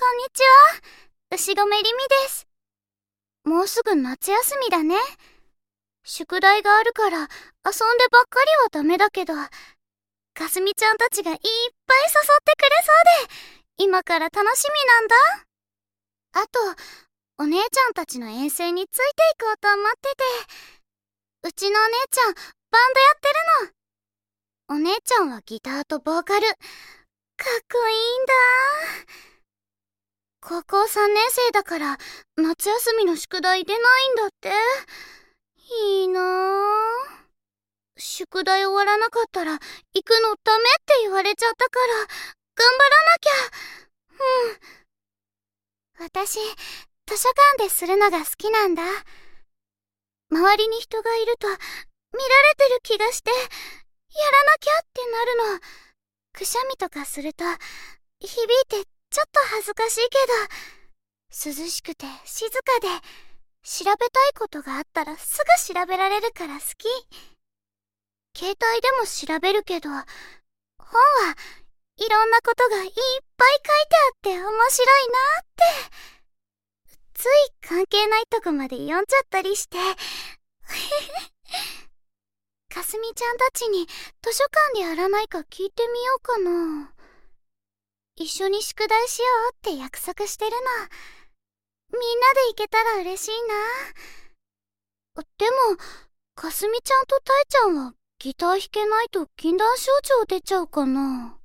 こんにちは。牛込りみです。もうすぐ夏休みだね。宿題があるから遊んでばっかりはダメだけど、かすみちゃんたちがいっぱい誘ってくれそうで、今から楽しみなんだ。あと、お姉ちゃんたちの遠征についていこうと思ってて、うちのお姉ちゃん、バンドやってるの。お姉ちゃんはギターとボーカル。かっこいいんだ。高校3年生だから夏休みの宿題出ないんだって。いいなぁ。宿題終わらなかったら行くのダメって言われちゃったから頑張らなきゃ。うん。私、図書館でするのが好きなんだ。周りに人がいると見られてる気がして、やらなきゃってなるの。くしゃみとかすると響いてちょっと恥ずかしいけど、涼しくて静かで、調べたいことがあったらすぐ調べられるから好き。携帯でも調べるけど、本はいろんなことがいっぱい書いてあって面白いなって。つい関係ないとこまで読んじゃったりして。かすみちゃんたちに図書館でやらないか聞いてみようかな。一緒に宿題しようって約束してるの。みんなで行けたら嬉しいな。でも、かすみちゃんとたいちゃんはギター弾けないと禁断症状出ちゃうかな。